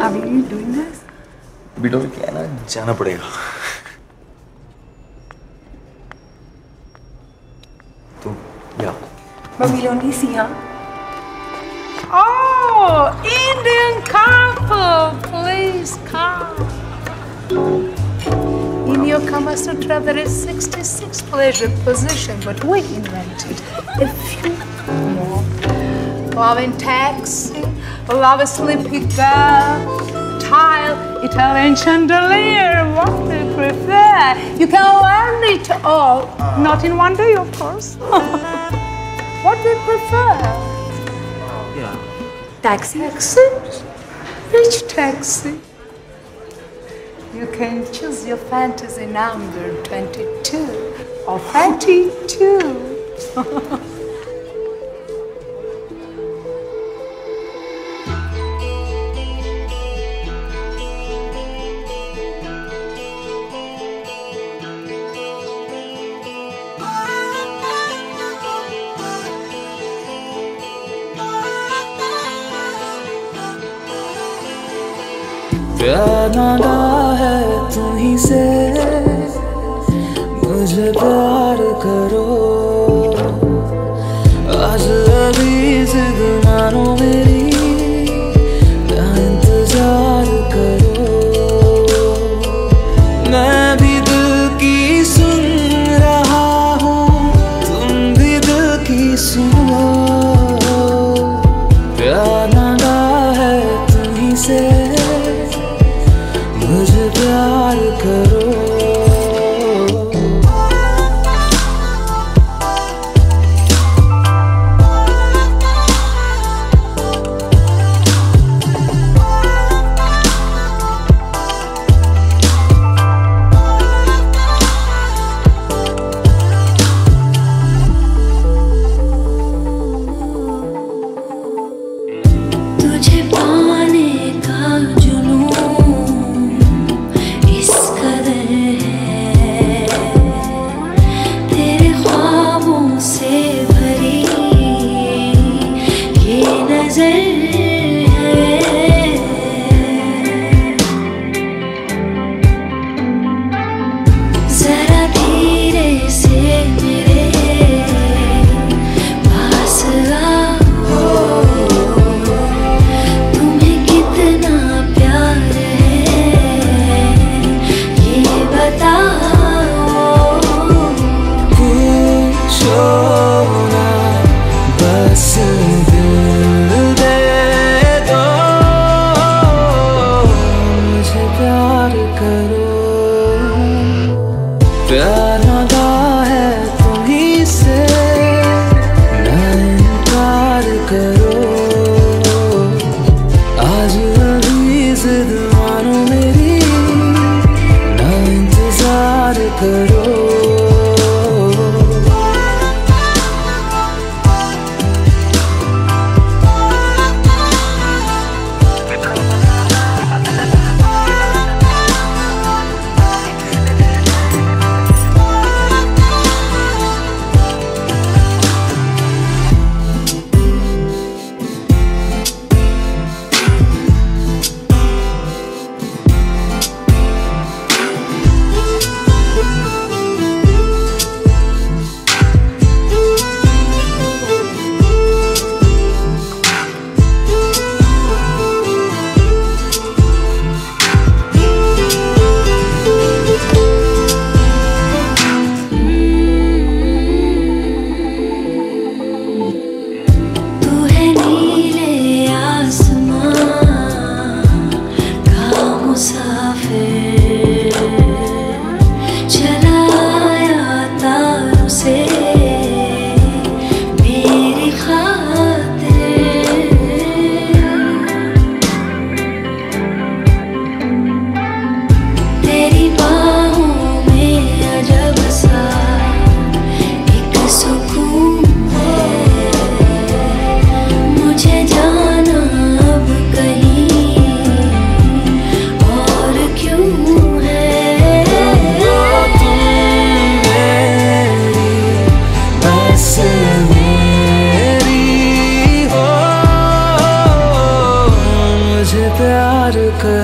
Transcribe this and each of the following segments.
Are you doing this? बिडोल क्या है ना जाना पड़ेगा तो या But we only see her. Oh, Indian couple, please come. In your Kama Sutra, there is 66 pleasure position, but we invented a few more. Love in taxi, love a sleepy girl, tile, Italian chandelier, what do you prefer? You can learn it all, not in one day, of course. what do you prefer? या Taxi? Taxi? Which taxi? You can choose your fantasy number 22 or 32. प्यार मांगा है तुम्ही से। मुझे प्यार करो।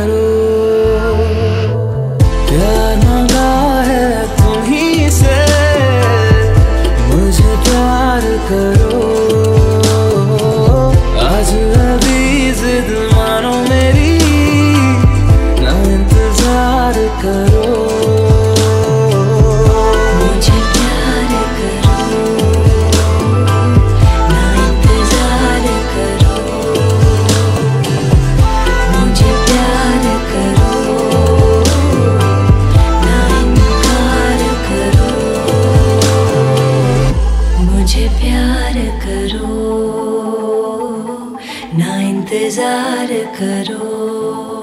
battle. मुझे प्यार करो ना इंतज़ार करो।